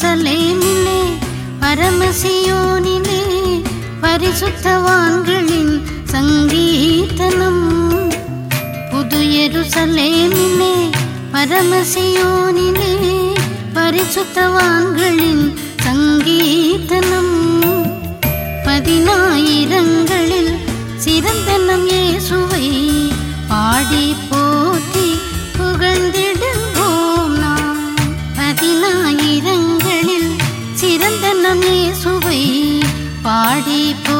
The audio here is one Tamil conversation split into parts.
எருசலேமிலே பரமசியோனிலே பரிசுத்தவான்களின் சங்கீதனம். புது எருசலேமிலே பரமசியோனிலே பரிசுத்தவான்களின் இயேசுவை பாடி போ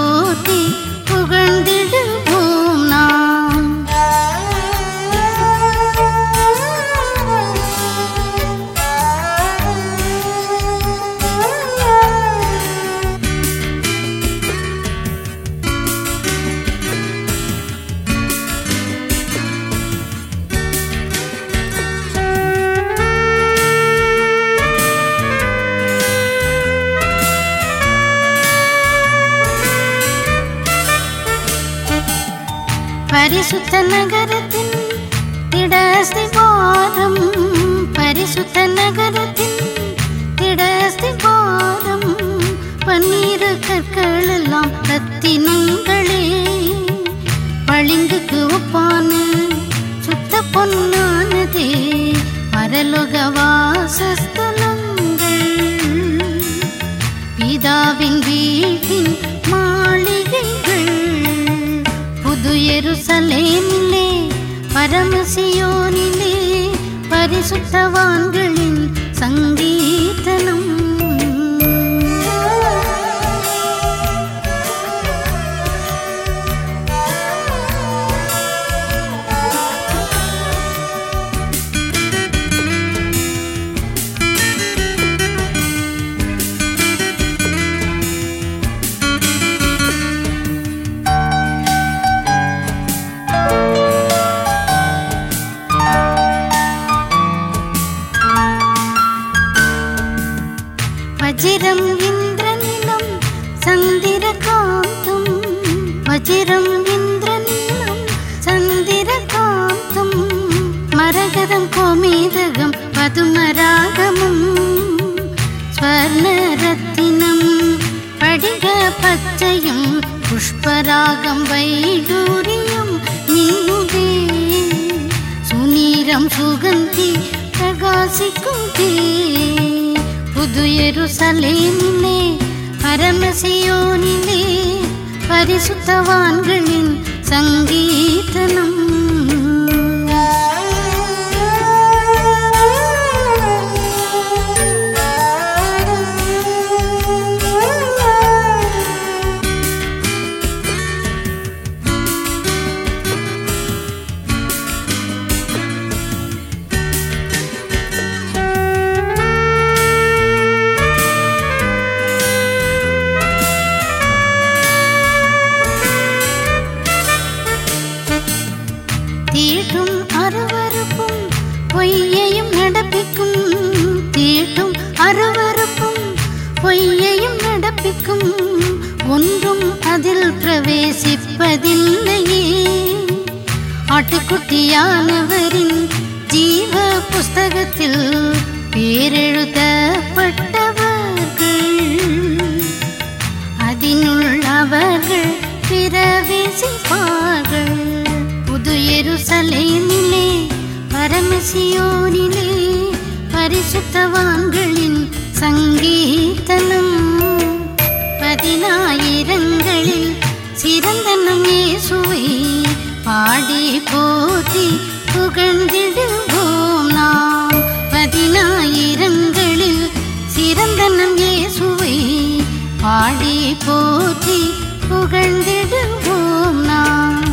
பரிசுத்த நகரத்தின் திடஸ்திவாதம் பரிசுத்த நகரத்தின் திடஸ்திவாதம் பன்னீர் கற்கள் எல்லாம் ரத்தினங்களே பளிங்குக்கு ஒப்பான சுத்த பொன்னானதே. பரலோக வாசஸ்தலங்கள் பரமசியோனிலே பரிசுத்தவான்களின் சங்கீதனம். மரகதம் கோமேதகம் பதுமராகமும். ஸ்வர்ண ரத்தினம் படிக பச்சையும் புஷ்பராகம் வைடூரியம் மின்னுதே சுநீரம் சுகந்தி பிரகாசிக்குதே புது எருசலேமிலே பொய்யையும் நடப்பிக்கும் தீட்டும் அருவறுப்பும் பொய்யையும் நடப்பிக்கும். ஒன்றும் அதில் பிரவேசிப்பதில்லையே. ஆட்டுக்குட்டியானவரின் சியோனிலே பரிசுத்தவான்களின் சங்கீதனம் பதினாயிரங்களில் சிறந்த நம் இயேசுவை பாடி போற்றி புகழ்ந்திடுவோம் நாம். பதினாயிரங்களில் சிறந்த நம் இயேசுவை பாடி போற்றி புகழ்ந்திடுவோம் நாம்.